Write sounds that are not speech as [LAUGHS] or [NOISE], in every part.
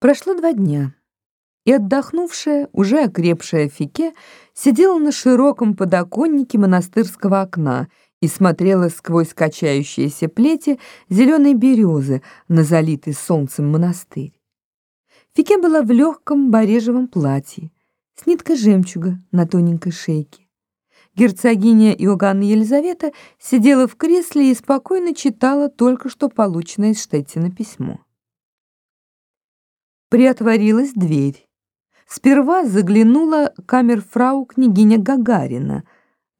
Прошло два дня, и отдохнувшая, уже окрепшая Фике сидела на широком подоконнике монастырского окна и смотрела сквозь качающиеся плети зеленой березы на залитый солнцем монастырь. Фике была в легком барежевом платье, с ниткой жемчуга на тоненькой шейке. Герцогиня Иоганна Елизавета сидела в кресле и спокойно читала только что полученное из Штеттина письмо. Приотворилась дверь. Сперва заглянула камерфрау княгиня Гагарина.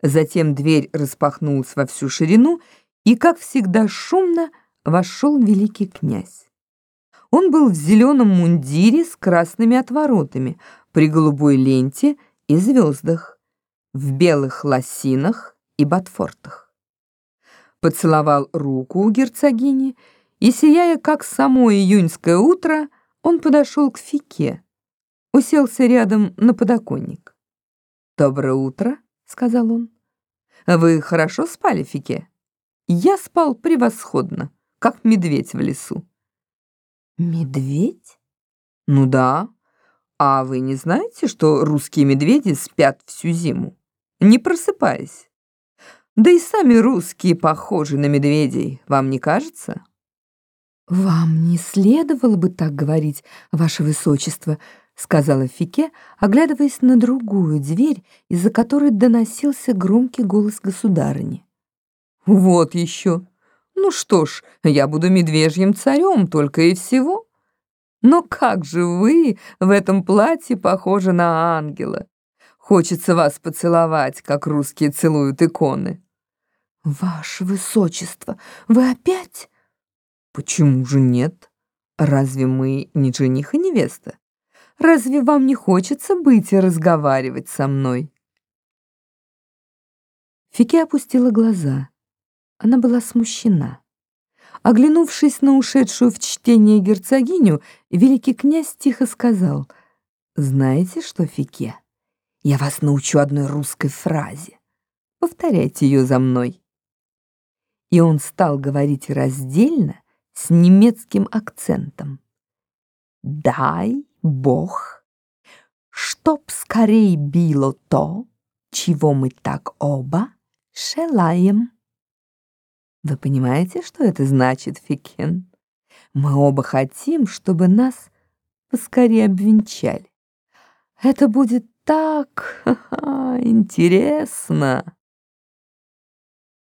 Затем дверь распахнулась во всю ширину, и, как всегда шумно, вошел великий князь. Он был в зеленом мундире с красными отворотами, при голубой ленте и звездах, в белых лосинах и ботфортах. Поцеловал руку у герцогини и, сияя как само июньское утро, он подошел к Фике, уселся рядом на подоконник. «Доброе утро», — сказал он. «Вы хорошо спали, Фике?» «Я спал превосходно, как медведь в лесу». «Медведь?» «Ну да. А вы не знаете, что русские медведи спят всю зиму, не просыпаясь? Да и сами русские похожи на медведей, вам не кажется?» «Вам не следовало бы так говорить, ваше высочество», — сказала Фике, оглядываясь на другую дверь, из-за которой доносился громкий голос государыни. «Вот еще! Ну что ж, я буду медвежьим царем только и всего. Но как же вы в этом платье похожи на ангела! Хочется вас поцеловать, как русские целуют иконы». «Ваше высочество, вы опять?» Почему же нет? Разве мы не жених и невеста? Разве вам не хочется быть и разговаривать со мной? Фике опустила глаза. Она была смущена. Оглянувшись на ушедшую в чтение герцогиню, великий князь тихо сказал, «Знаете что, Фике, я вас научу одной русской фразе. Повторяйте ее за мной». И он стал говорить раздельно, с немецким акцентом. «Дай Бог, чтоб скорей било то, чего мы так оба желаем». Вы понимаете, что это значит, Фикен? Мы оба хотим, чтобы нас поскорее обвенчали. Это будет так ха [LAUGHS] -ха, интересно.